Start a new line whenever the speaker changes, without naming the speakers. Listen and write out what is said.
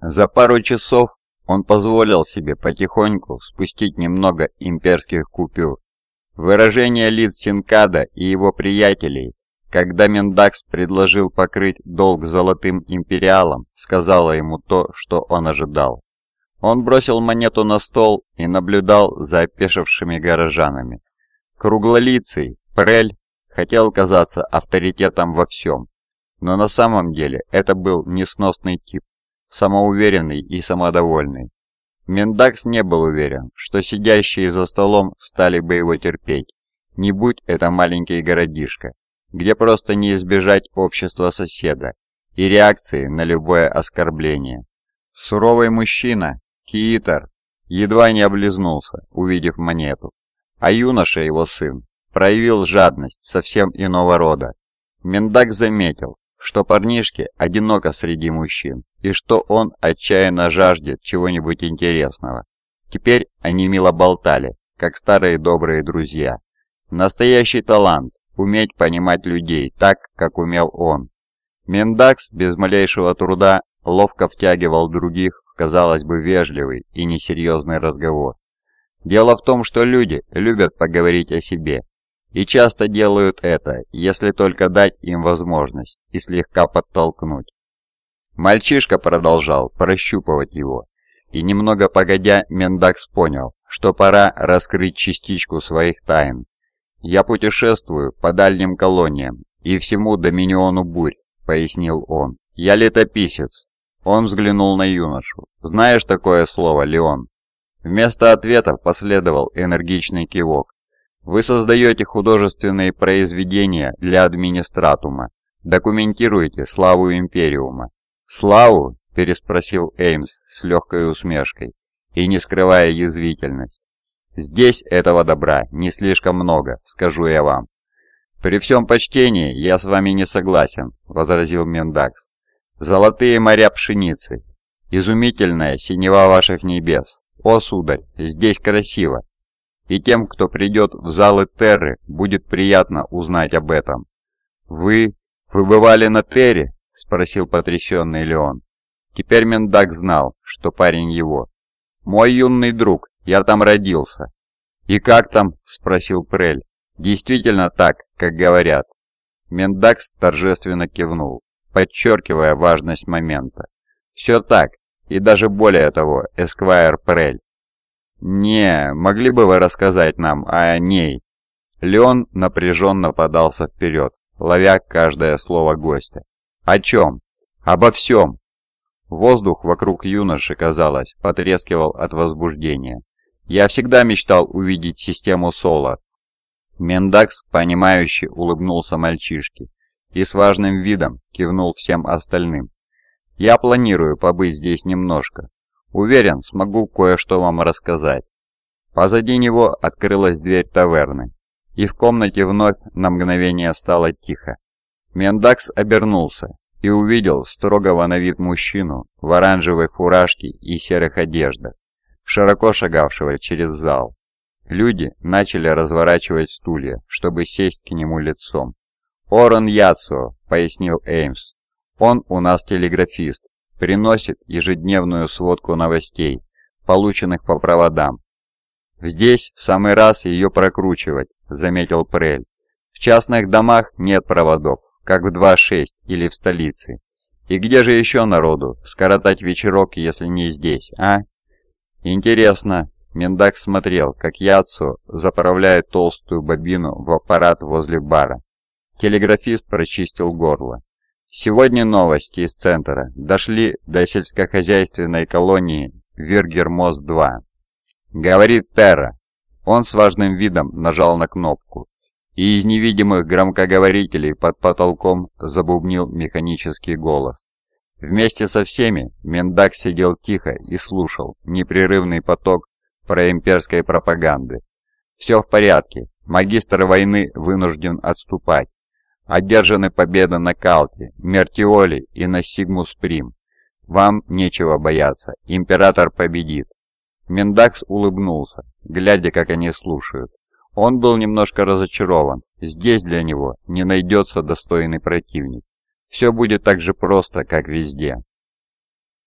За пару часов он позволил себе потихоньку спустить немного имперских купюр. Выражение лиц Синкада и его приятелей, когда Мендакс предложил покрыть долг золотым империалом, сказала ему то, что он ожидал. Он бросил монету на стол и наблюдал за опешившими горожанами. Круглолицый, Прель, хотел казаться авторитетом во всем, но на самом деле это был несносный тип, самоуверенный и самодовольный. Мендакс не был уверен, что сидящие за столом стали бы его терпеть, не будь это маленький городишко, где просто не избежать общества соседа и реакции на любое оскорбление. Суровый мужчина, Киитер, едва не облизнулся, увидев монету, а юноша, его сын, проявил жадность совсем иного рода. Мендак заметил, что парнишке одиноко среди мужчин, и что он отчаянно жаждет чего-нибудь интересного. Теперь они мило болтали, как старые добрые друзья. Настоящий талант – уметь понимать людей так, как умел он. Мендакс без малейшего труда ловко втягивал других казалось бы, вежливый и несерьезный разговор. Дело в том, что люди любят поговорить о себе, и часто делают это, если только дать им возможность и слегка подтолкнуть. Мальчишка продолжал прощупывать его, и немного погодя Мендакс понял, что пора раскрыть частичку своих тайн. «Я путешествую по дальним колониям и всему доминиону бурь», — пояснил он. «Я летописец, он взглянул на юношу. «Знаешь такое слово, Леон?» Вместо ответа последовал энергичный кивок. «Вы создаете художественные произведения для администратума. Документируете славу Империума». «Славу?» – переспросил Эймс с легкой усмешкой и не скрывая язвительность. «Здесь этого добра не слишком много, скажу я вам». «При всем почтении я с вами не согласен», – возразил Мендакс. Золотые моря пшеницы, изумительная синева ваших небес. О, сударь, здесь красиво. И тем, кто придет в залы Терры, будет приятно узнать об этом. Вы... вы бывали на Терре? Спросил потрясенный Леон. Теперь Мендак знал, что парень его. «Мой юный друг, я там родился». «И как там?» – спросил Прель. «Действительно так, как говорят». Мендакс торжественно кивнул подчеркивая важность момента. «Все так, и даже более того, Эсквайр Прель». «Не, могли бы вы рассказать нам о ней?» Леон напряженно подался вперед, ловя каждое слово гостя. «О чем?» «Обо всем!» Воздух вокруг юноши, казалось, потрескивал от возбуждения. «Я всегда мечтал увидеть систему Солар». Мендакс, понимающе улыбнулся мальчишке и с важным видом кивнул всем остальным. «Я планирую побыть здесь немножко. Уверен, смогу кое-что вам рассказать». Позади него открылась дверь таверны, и в комнате вновь на мгновение стало тихо. Мендакс обернулся и увидел строгого на вид мужчину в оранжевой фуражке и серых одеждах, широко шагавшего через зал. Люди начали разворачивать стулья, чтобы сесть к нему лицом. «Орен Яцо», — пояснил Эймс. «Он у нас телеграфист, приносит ежедневную сводку новостей, полученных по проводам. Здесь в самый раз ее прокручивать», — заметил Прель. «В частных домах нет проводов, как в 2.6 или в столице. И где же еще народу скоротать вечерок, если не здесь, а?» «Интересно», Мендак смотрел, как Яцо заправляет толстую бобину в аппарат возле бара. Телеграфист прочистил горло. Сегодня новости из центра дошли до сельскохозяйственной колонии Виргермост-2. Говорит Терра. Он с важным видом нажал на кнопку, и из невидимых громкоговорителей под потолком забубнил механический голос. Вместе со всеми Мендак сидел тихо и слушал непрерывный поток проимперской пропаганды. «Все в порядке. Магистр войны вынужден отступать. Одержаны победы на Калте, Мертиоле и на Сигмус Прим. Вам нечего бояться, император победит. Мендакс улыбнулся, глядя, как они слушают. Он был немножко разочарован. Здесь для него не найдется достойный противник. Все будет так же просто, как везде.